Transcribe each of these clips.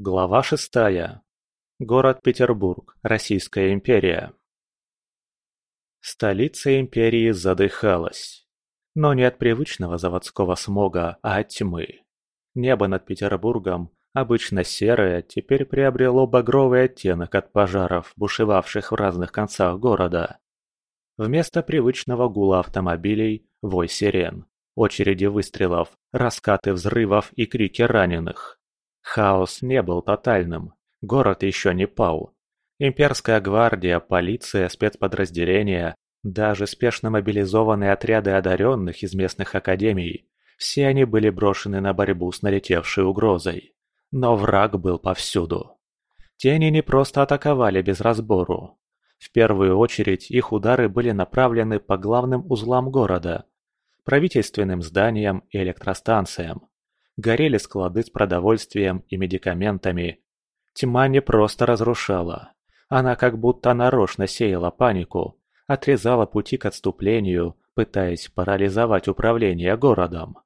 Глава шестая. Город Петербург, Российская империя. Столица империи задыхалась. Но не от привычного заводского смога, а от тьмы. Небо над Петербургом, обычно серое, теперь приобрело багровый оттенок от пожаров, бушевавших в разных концах города. Вместо привычного гула автомобилей – вой сирен, очереди выстрелов, раскаты взрывов и крики раненых. Хаос не был тотальным, город еще не пал. Имперская гвардия, полиция, спецподразделения, даже спешно мобилизованные отряды одаренных из местных академий – все они были брошены на борьбу с налетевшей угрозой. Но враг был повсюду. Тени не просто атаковали без разбору. В первую очередь их удары были направлены по главным узлам города – правительственным зданиям и электростанциям горели склады с продовольствием и медикаментами. Тьма не просто разрушала. Она как будто нарочно сеяла панику, отрезала пути к отступлению, пытаясь парализовать управление городом.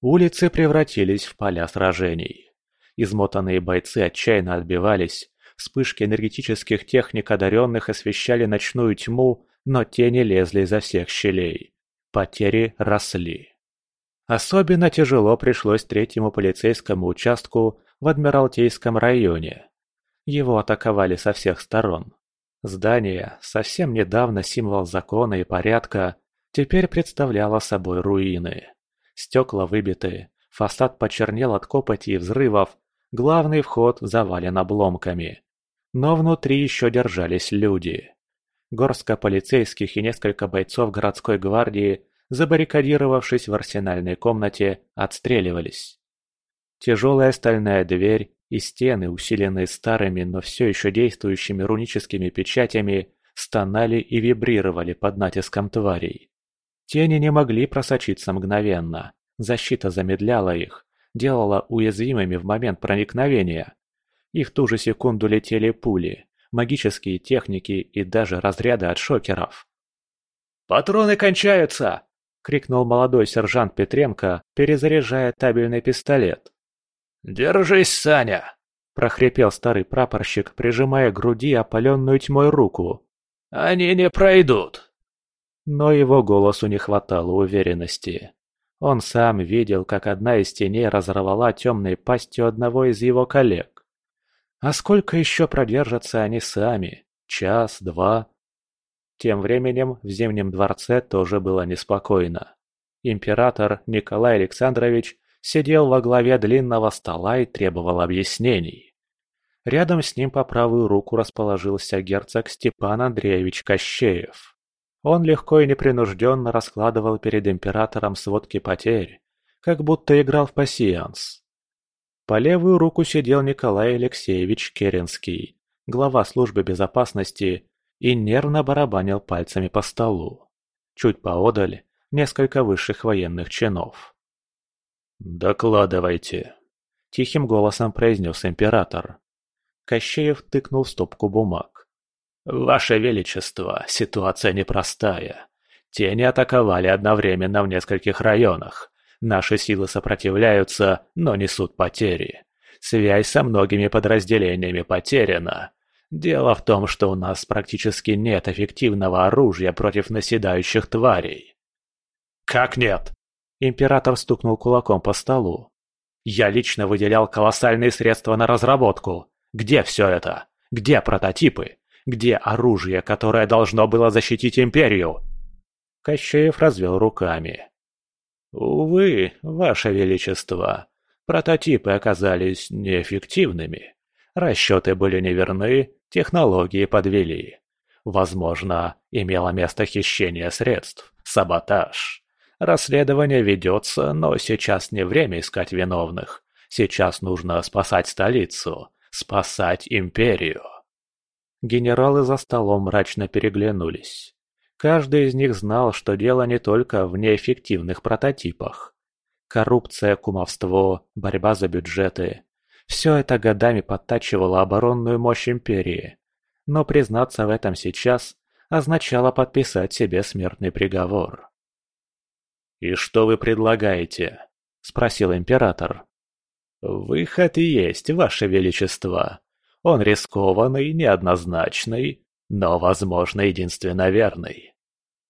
Улицы превратились в поля сражений. Измотанные бойцы отчаянно отбивались, вспышки энергетических техник одаренных освещали ночную тьму, но тени лезли изо всех щелей. Потери росли. Особенно тяжело пришлось третьему полицейскому участку в Адмиралтейском районе. Его атаковали со всех сторон. Здание, совсем недавно символ закона и порядка, теперь представляло собой руины. Стекла выбиты, фасад почернел от копоти и взрывов, главный вход завален обломками. Но внутри еще держались люди. Горстка полицейских и несколько бойцов городской гвардии забаррикадировавшись в арсенальной комнате, отстреливались. Тяжелая стальная дверь и стены, усиленные старыми, но все еще действующими руническими печатями, стонали и вибрировали под натиском тварей. Тени не могли просочиться мгновенно, защита замедляла их, делала уязвимыми в момент проникновения. И в ту же секунду летели пули, магические техники и даже разряды от шокеров. «Патроны кончаются!» Крикнул молодой сержант Петренко, перезаряжая табельный пистолет. «Держись, Саня!» – прохрипел старый прапорщик, прижимая к груди опаленную тьмой руку. «Они не пройдут!» Но его голосу не хватало уверенности. Он сам видел, как одна из теней разорвала темной пастью одного из его коллег. А сколько еще продержатся они сами? Час, два? Тем временем в Зимнем дворце тоже было неспокойно. Император Николай Александрович сидел во главе длинного стола и требовал объяснений. Рядом с ним по правую руку расположился герцог Степан Андреевич Кощеев. Он легко и непринужденно раскладывал перед императором сводки потерь, как будто играл в пассианс. По левую руку сидел Николай Алексеевич Керенский, глава службы безопасности и нервно барабанил пальцами по столу. Чуть поодаль несколько высших военных чинов. «Докладывайте», – тихим голосом произнес император. Кощеев тыкнул в стопку бумаг. «Ваше Величество, ситуация непростая. Тени атаковали одновременно в нескольких районах. Наши силы сопротивляются, но несут потери. Связь со многими подразделениями потеряна. Дело в том, что у нас практически нет эффективного оружия против наседающих тварей. Как нет? Император стукнул кулаком по столу. Я лично выделял колоссальные средства на разработку. Где все это? Где прототипы? Где оружие, которое должно было защитить Империю? Кощеев развел руками. Увы, Ваше Величество, прототипы оказались неэффективными. Расчеты были неверны, технологии подвели. Возможно, имело место хищение средств, саботаж. Расследование ведется, но сейчас не время искать виновных. Сейчас нужно спасать столицу, спасать империю. Генералы за столом мрачно переглянулись. Каждый из них знал, что дело не только в неэффективных прототипах. Коррупция, кумовство, борьба за бюджеты все это годами подтачивало оборонную мощь Империи. Но признаться в этом сейчас означало подписать себе смертный приговор. «И что вы предлагаете?» – спросил Император. «Выход есть, Ваше Величество. Он рискованный, неоднозначный, но, возможно, единственно верный.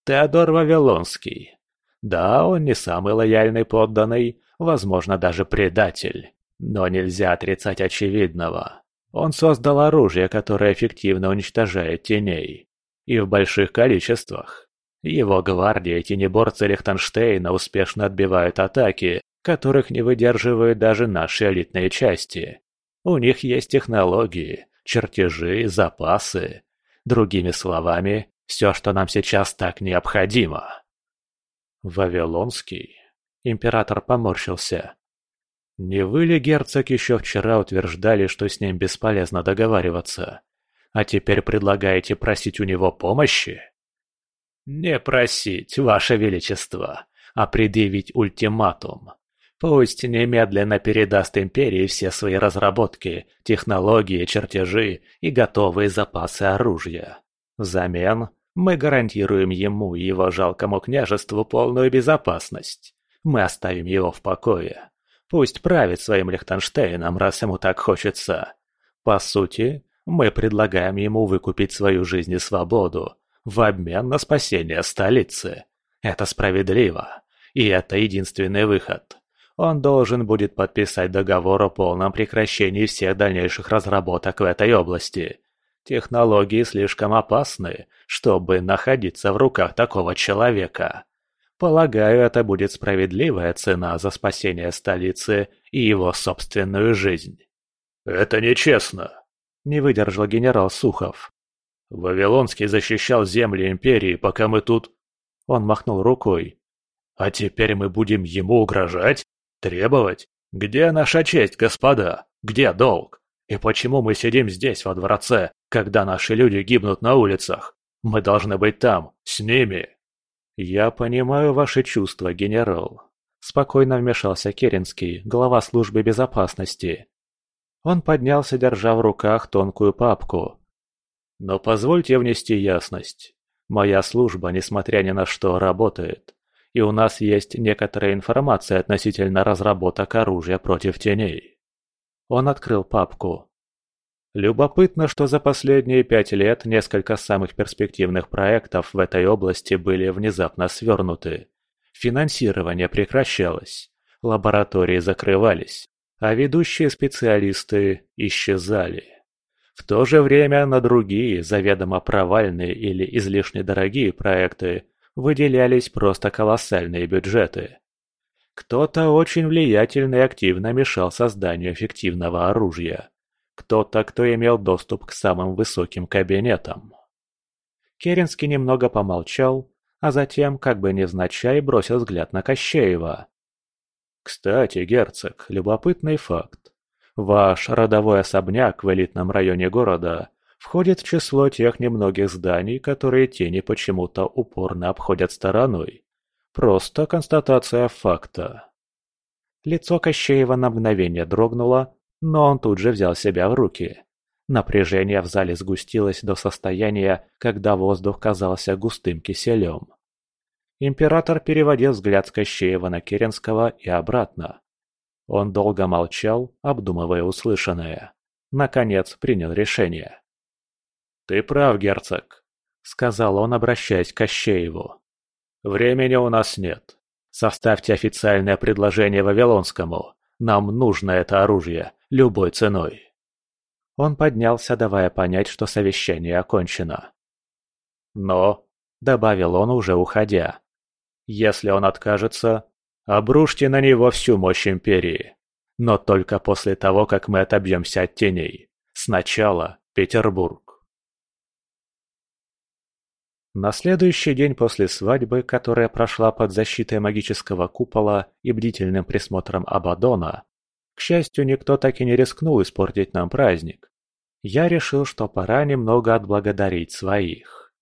Теодор Вавилонский. Да, он не самый лояльный подданный, возможно, даже предатель. Но нельзя отрицать очевидного. Он создал оружие, которое эффективно уничтожает теней. И в больших количествах. Его гвардия и тенеборцы Лихтенштейна успешно отбивают атаки, которых не выдерживают даже наши элитные части. У них есть технологии, чертежи, запасы. Другими словами, все, что нам сейчас так необходимо. Вавилонский. Император поморщился. Не вы ли, герцог, еще вчера утверждали, что с ним бесполезно договариваться? А теперь предлагаете просить у него помощи? Не просить, ваше величество, а предъявить ультиматум. Пусть немедленно передаст империи все свои разработки, технологии, чертежи и готовые запасы оружия. Взамен мы гарантируем ему и его жалкому княжеству полную безопасность. Мы оставим его в покое. Пусть правит своим Лихтенштейном, раз ему так хочется. По сути, мы предлагаем ему выкупить свою жизнь и свободу в обмен на спасение столицы. Это справедливо. И это единственный выход. Он должен будет подписать договор о полном прекращении всех дальнейших разработок в этой области. Технологии слишком опасны, чтобы находиться в руках такого человека. Полагаю, это будет справедливая цена за спасение столицы и его собственную жизнь. «Это нечестно», — не выдержал генерал Сухов. «Вавилонский защищал земли Империи, пока мы тут...» Он махнул рукой. «А теперь мы будем ему угрожать? Требовать? Где наша честь, господа? Где долг? И почему мы сидим здесь, во дворце, когда наши люди гибнут на улицах? Мы должны быть там, с ними!» «Я понимаю ваши чувства, генерал», – спокойно вмешался Керенский, глава службы безопасности. Он поднялся, держа в руках тонкую папку. «Но позвольте внести ясность. Моя служба, несмотря ни на что, работает и у нас есть некоторая информация относительно разработок оружия против теней. Он открыл папку. Любопытно, что за последние пять лет несколько самых перспективных проектов в этой области были внезапно свернуты. Финансирование прекращалось, лаборатории закрывались, а ведущие специалисты исчезали. В то же время на другие, заведомо провальные или излишне дорогие проекты выделялись просто колоссальные бюджеты. Кто-то очень влиятельный и активно мешал созданию эффективного оружия. Кто-то, кто имел доступ к самым высоким кабинетам. Керенский немного помолчал, а затем, как бы невзначай, бросил взгляд на Кощеева. «Кстати, герцог, любопытный факт. Ваш родовой особняк в элитном районе города входит в число тех немногих зданий, которые тени почему-то упорно обходят стороной. Просто констатация факта. Лицо Кощеева на мгновение дрогнуло, но он тут же взял себя в руки. Напряжение в зале сгустилось до состояния, когда воздух казался густым киселем. Император переводил взгляд с Кощеева на Керенского и обратно. Он долго молчал, обдумывая услышанное. Наконец принял решение. «Ты прав, герцог», — сказал он, обращаясь к Кощееву. «Времени у нас нет. Составьте официальное предложение Вавилонскому. Нам нужно это оружие, любой ценой». Он поднялся, давая понять, что совещание окончено. «Но», — добавил он, уже уходя, — «если он откажется, обрушьте на него всю мощь Империи. Но только после того, как мы отобьемся от теней. Сначала Петербург». На следующий день после свадьбы, которая прошла под защитой магического купола и бдительным присмотром Абадона, к счастью, никто так и не рискнул испортить нам праздник. Я решил, что пора немного отблагодарить своих.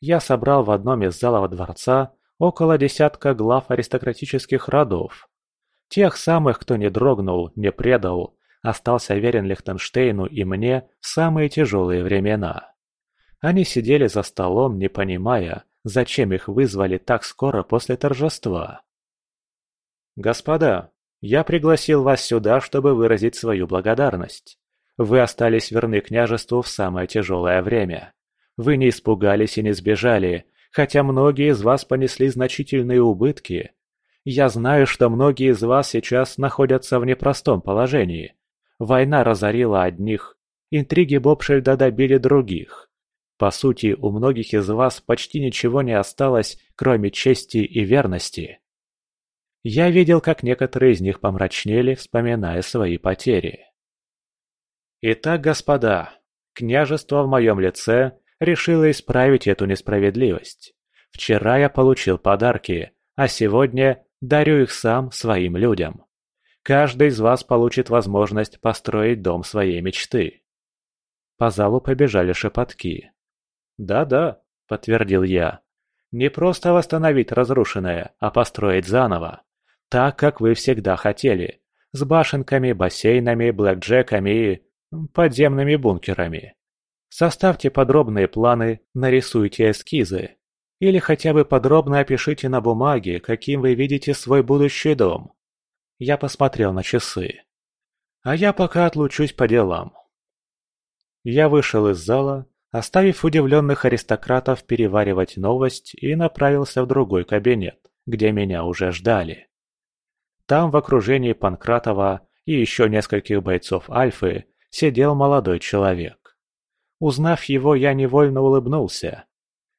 Я собрал в одном из залов дворца около десятка глав аристократических родов. Тех самых, кто не дрогнул, не предал, остался верен Лихтенштейну и мне в самые тяжелые времена. Они сидели за столом, не понимая, зачем их вызвали так скоро после торжества. «Господа», Я пригласил вас сюда, чтобы выразить свою благодарность. Вы остались верны княжеству в самое тяжелое время. Вы не испугались и не сбежали, хотя многие из вас понесли значительные убытки. Я знаю, что многие из вас сейчас находятся в непростом положении. Война разорила одних, интриги Бобшельда добили других. По сути, у многих из вас почти ничего не осталось, кроме чести и верности. Я видел, как некоторые из них помрачнели, вспоминая свои потери. Итак, господа, княжество в моем лице решило исправить эту несправедливость. Вчера я получил подарки, а сегодня дарю их сам своим людям. Каждый из вас получит возможность построить дом своей мечты. По залу побежали шепотки. «Да-да», — подтвердил я. «Не просто восстановить разрушенное, а построить заново. Так, как вы всегда хотели. С башенками, бассейнами, блэкджеками и... подземными бункерами. Составьте подробные планы, нарисуйте эскизы. Или хотя бы подробно опишите на бумаге, каким вы видите свой будущий дом. Я посмотрел на часы. А я пока отлучусь по делам. Я вышел из зала, оставив удивленных аристократов переваривать новость и направился в другой кабинет, где меня уже ждали. Там в окружении Панкратова и еще нескольких бойцов Альфы сидел молодой человек. Узнав его, я невольно улыбнулся.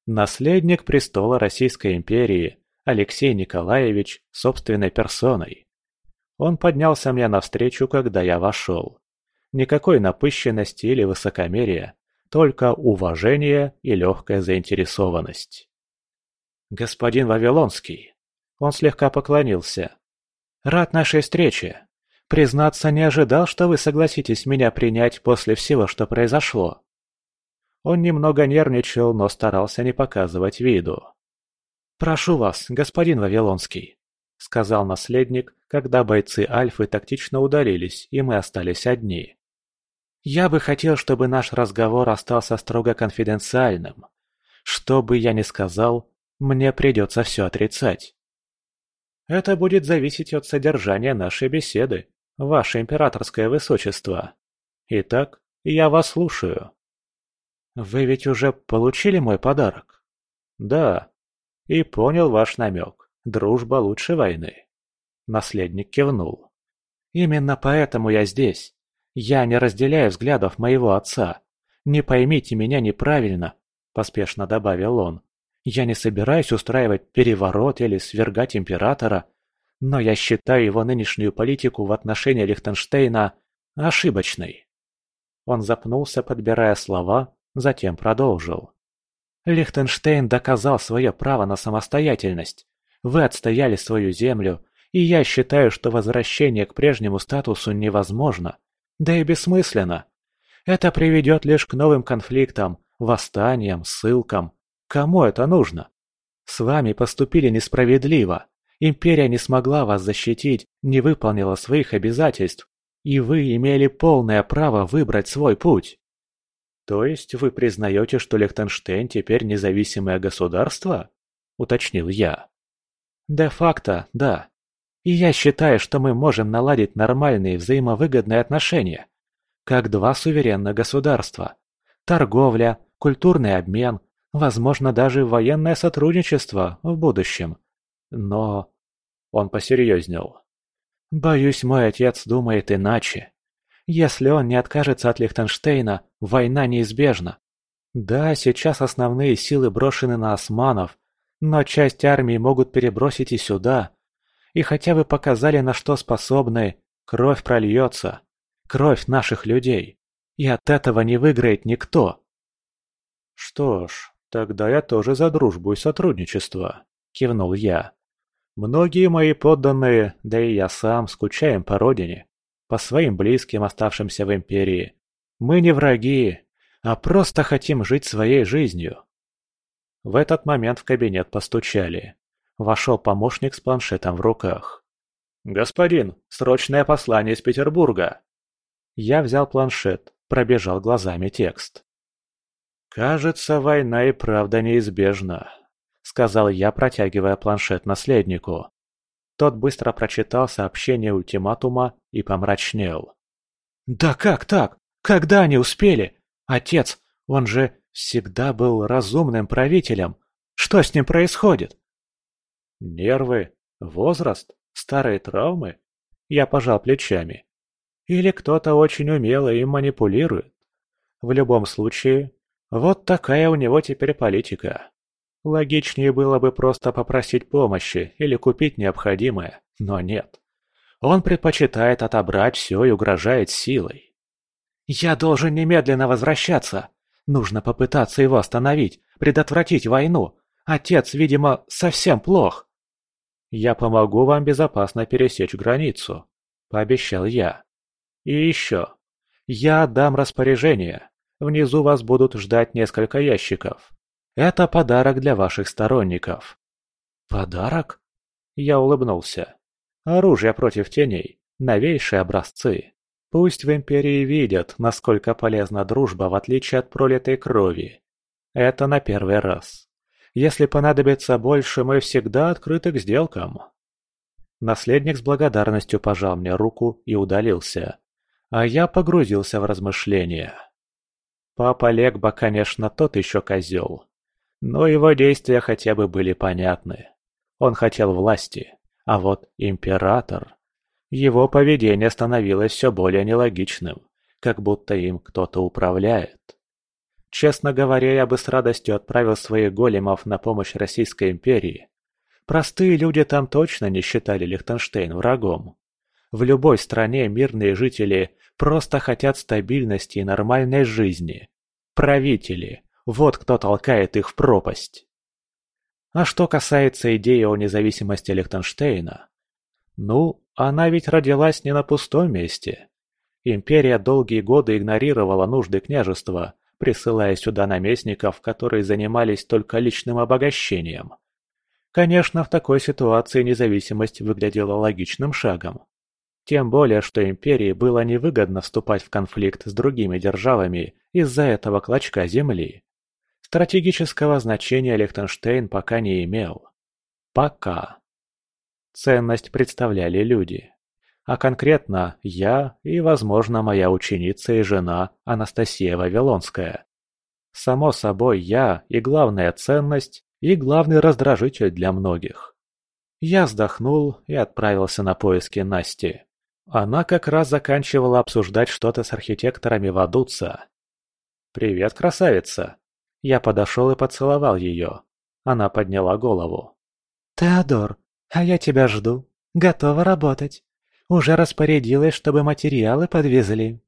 Наследник престола Российской империи Алексей Николаевич собственной персоной. Он поднялся мне навстречу, когда я вошел. Никакой напыщенности или высокомерия, только уважение и легкая заинтересованность. «Господин Вавилонский!» Он слегка поклонился. «Рад нашей встрече. Признаться, не ожидал, что вы согласитесь меня принять после всего, что произошло». Он немного нервничал, но старался не показывать виду. «Прошу вас, господин Вавилонский», — сказал наследник, когда бойцы Альфы тактично удалились, и мы остались одни. Я бы хотел, чтобы наш разговор остался строго конфиденциальным. Что бы я ни сказал, мне придется все отрицать. Это будет зависеть от содержания нашей беседы, ваше императорское высочество. Итак, я вас слушаю. Вы ведь уже получили мой подарок? Да. И понял ваш намек. Дружба лучше войны. Наследник кивнул. Именно поэтому я здесь. Я не разделяю взглядов моего отца. Не поймите меня неправильно, поспешно добавил он. Я не собираюсь устраивать переворот или свергать императора, но я считаю его нынешнюю политику в отношении Лихтенштейна ошибочной. Он запнулся, подбирая слова, затем продолжил. Лихтенштейн доказал свое право на самостоятельность. Вы отстояли свою землю, и я считаю, что возвращение к прежнему статусу невозможно. Да и бессмысленно. Это приведет лишь к новым конфликтам, восстаниям, ссылкам. Кому это нужно? С вами поступили несправедливо. Империя не смогла вас защитить, не выполнила своих обязательств, и вы имели полное право выбрать свой путь. То есть вы признаете, что Лихтенштейн теперь независимое государство? Уточнил я. Де-факто, да. И я считаю, что мы можем наладить нормальные взаимовыгодные отношения. Как два суверенных государства. Торговля, культурный обмен, возможно, даже военное сотрудничество в будущем. Но... Он посерьезнел. Боюсь, мой отец думает иначе. Если он не откажется от Лихтенштейна, война неизбежна. Да, сейчас основные силы брошены на османов, но часть армии могут перебросить и сюда, и хотя бы показали, на что способны, кровь прольется. Кровь наших людей. И от этого не выиграет никто. Что ж, тогда я тоже за дружбу и сотрудничество, кивнул я. Многие мои подданные, да и я сам, скучаем по родине, по своим близким, оставшимся в империи. Мы не враги, а просто хотим жить своей жизнью. В этот момент в кабинет постучали. Вошел помощник с планшетом в руках. «Господин, срочное послание из Петербурга!» Я взял планшет, пробежал глазами текст. «Кажется, война и правда неизбежна», — сказал я, протягивая планшет наследнику. Тот быстро прочитал сообщение ультиматума и помрачнел. «Да как так? Когда они успели? Отец, он же всегда был разумным правителем. Что с ним происходит?» «Нервы, возраст, старые травмы?» Я пожал плечами. «Или кто-то очень умело им манипулирует. В любом случае, вот такая у него теперь политика. Логичнее было бы просто попросить помощи или купить необходимое, но нет. Он предпочитает отобрать все и угрожает силой. «Я должен немедленно возвращаться. Нужно попытаться его остановить, предотвратить войну. Отец, видимо, совсем плох». «Я помогу вам безопасно пересечь границу», — пообещал я. «И еще. Я отдам распоряжение. Внизу вас будут ждать несколько ящиков. Это подарок для ваших сторонников». «Подарок?» Я улыбнулся. «Оружие против теней. Новейшие образцы. Пусть в Империи видят, насколько полезна дружба в отличие от пролитой крови. Это на первый раз. Если понадобится больше, мы всегда открыты к сделкам». Наследник с благодарностью пожал мне руку и удалился. А я погрузился в размышления. Папа Легба, конечно, тот еще козел. Но его действия хотя бы были понятны. Он хотел власти, а вот император... Его поведение становилось все более нелогичным, как будто им кто-то управляет. Честно говоря, я бы с радостью отправил своих големов на помощь Российской империи. Простые люди там точно не считали Лихтенштейн врагом. В любой стране мирные жители просто хотят стабильности и нормальной жизни. Правители – вот кто толкает их в пропасть. А что касается идеи о независимости Лихтенштейна, ну, она ведь родилась не на пустом месте. Империя долгие годы игнорировала нужды княжества, присылая сюда наместников, которые занимались только личным обогащением. Конечно, в такой ситуации независимость выглядела логичным шагом. Тем более, что империи было невыгодно вступать в конфликт с другими державами из-за этого клочка земли. Стратегического значения Лихтенштейн пока не имел. Пока. Ценность представляли люди. А конкретно я и, возможно, моя ученица и жена Анастасия Вавилонская. Само собой, я и главная ценность, и главный раздражитель для многих. Я вздохнул и отправился на поиски Насти. Она как раз заканчивала обсуждать что-то с архитекторами Вадуца. «Привет, красавица!» Я подошел и поцеловал ее. Она подняла голову. «Теодор, а я тебя жду. Готова работать. Уже распорядилась, чтобы материалы подвезли».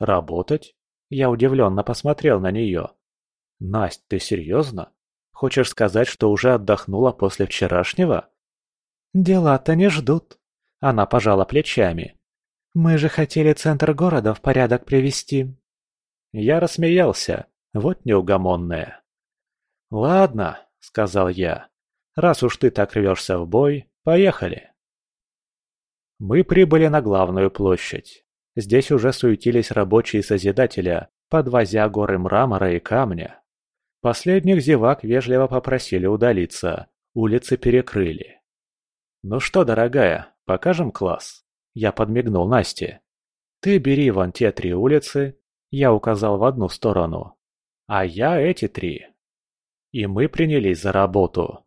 «Работать?» Я удивленно посмотрел на нее. «Насть, ты серьезно? Хочешь сказать, что уже отдохнула после вчерашнего?» «Дела-то не ждут», она пожала плечами. «Мы же хотели центр города в порядок привести». Я рассмеялся, вот неугомонная. «Ладно», — сказал я, — «раз уж ты так рвешься в бой, поехали». Мы прибыли на главную площадь. Здесь уже суетились рабочие Созидателя, подвозя горы мрамора и камня. Последних зевак вежливо попросили удалиться, улицы перекрыли. «Ну что, дорогая, Покажем класс?» Я подмигнул Насте. «Ты бери вон те три улицы», я указал в одну сторону, «а я эти три». И мы принялись за работу.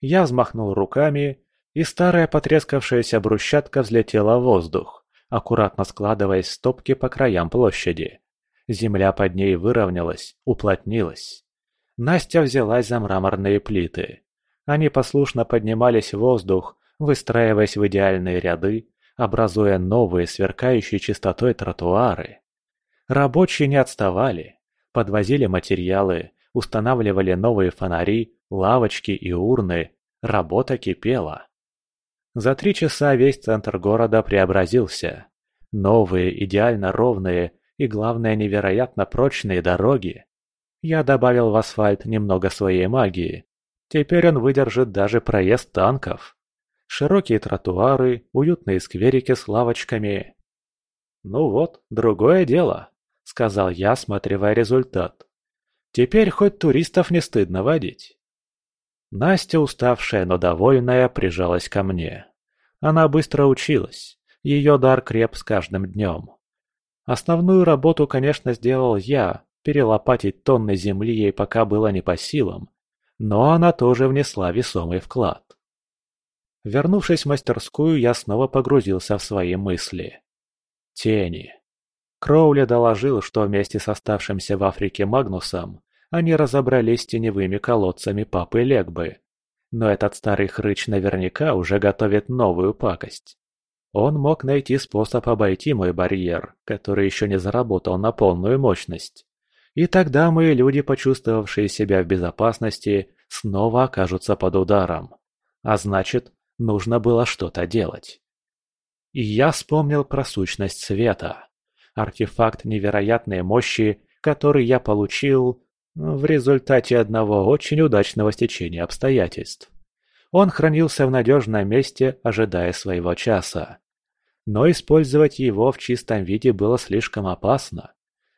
Я взмахнул руками, и старая потрескавшаяся брусчатка взлетела в воздух, аккуратно складываясь в стопки по краям площади. Земля под ней выровнялась, уплотнилась. Настя взялась за мраморные плиты. Они послушно поднимались в воздух, выстраиваясь в идеальные ряды, образуя новые сверкающие чистотой тротуары. Рабочие не отставали, подвозили материалы, устанавливали новые фонари, лавочки и урны, работа кипела. За три часа весь центр города преобразился. Новые, идеально ровные и, главное, невероятно прочные дороги. Я добавил в асфальт немного своей магии. Теперь он выдержит даже проезд танков. Широкие тротуары, уютные скверики с лавочками. «Ну вот, другое дело», — сказал я, осматривая результат. «Теперь хоть туристов не стыдно водить». Настя, уставшая, но довольная, прижалась ко мне. Она быстро училась, ее дар креп с каждым днем. Основную работу, конечно, сделал я, перелопатить тонны земли ей пока было не по силам, но она тоже внесла весомый вклад. Вернувшись в мастерскую, я снова погрузился в свои мысли. Тени. Кроули доложил, что вместе с оставшимся в Африке Магнусом они разобрались с теневыми колодцами папы Легбы. Но этот старый хрыч наверняка уже готовит новую пакость. Он мог найти способ обойти мой барьер, который еще не заработал на полную мощность. И тогда мои люди, почувствовавшие себя в безопасности, снова окажутся под ударом. А значит, нужно было что-то делать. И я вспомнил про сущность света. Артефакт невероятной мощи, который я получил в результате одного очень удачного стечения обстоятельств. Он хранился в надежном месте, ожидая своего часа. Но использовать его в чистом виде было слишком опасно.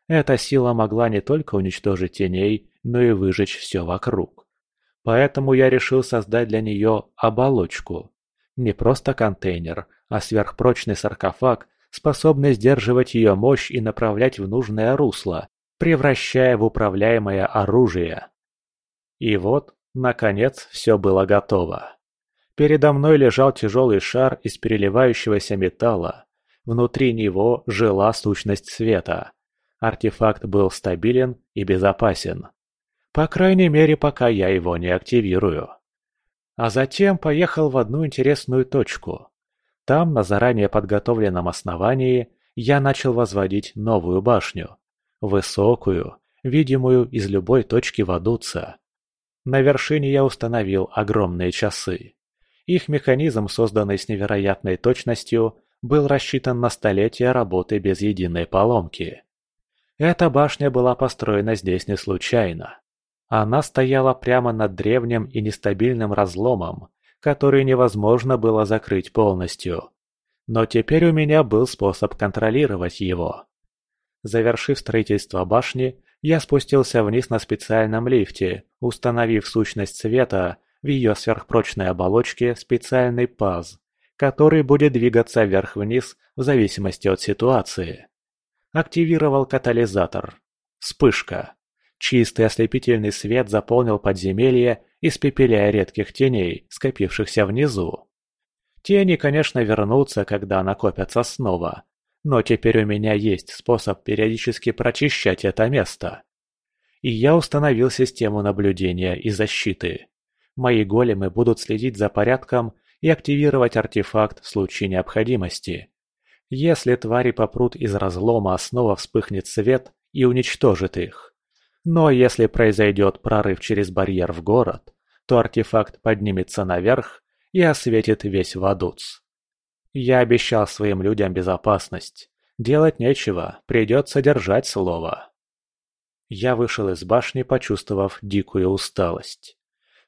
Эта сила могла не только уничтожить теней, но и выжечь все вокруг. Поэтому я решил создать для нее оболочку. Не просто контейнер, а сверхпрочный саркофаг, способный сдерживать ее мощь и направлять в нужное русло, превращая в управляемое оружие. И вот, наконец, все было готово. Передо мной лежал тяжелый шар из переливающегося металла. Внутри него жила сущность света. Артефакт был стабилен и безопасен. По крайней мере, пока я его не активирую. А затем поехал в одну интересную точку. Там, на заранее подготовленном основании, я начал возводить новую башню. Высокую, видимую из любой точки Вадуца. На вершине я установил огромные часы. Их механизм, созданный с невероятной точностью, был рассчитан на столетия работы без единой поломки. Эта башня была построена здесь не случайно. Она стояла прямо над древним и нестабильным разломом, который невозможно было закрыть полностью. Но теперь у меня был способ контролировать его. Завершив строительство башни, я спустился вниз на специальном лифте, установив сущность света в ее сверхпрочной оболочке специальный паз, который будет двигаться вверх-вниз в зависимости от ситуации. Активировал катализатор. Вспышка. Чистый ослепительный свет заполнил подземелье, испепеляя редких теней, скопившихся внизу. Тени, конечно, вернутся, когда накопятся снова, но теперь у меня есть способ периодически прочищать это место. И я установил систему наблюдения и защиты. Мои големы будут следить за порядком и активировать артефакт в случае необходимости. Если твари попрут из разлома, снова вспыхнет свет и уничтожит их. Но если произойдет прорыв через барьер в город, то артефакт поднимется наверх и осветит весь Вадуц. Я обещал своим людям безопасность. Делать нечего, придется держать слово. Я вышел из башни, почувствовав дикую усталость.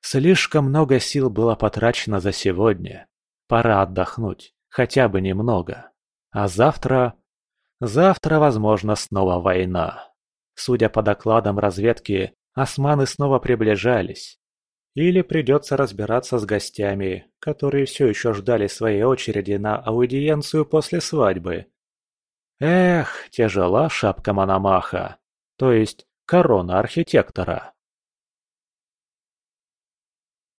Слишком много сил было потрачено за сегодня. Пора отдохнуть, хотя бы немного. А завтра... Завтра, возможно, снова война. Судя по докладам разведки, османы снова приближались. Или придется разбираться с гостями, которые все еще ждали своей очереди на аудиенцию после свадьбы. Эх, тяжела шапка Мономаха, то есть корона архитектора.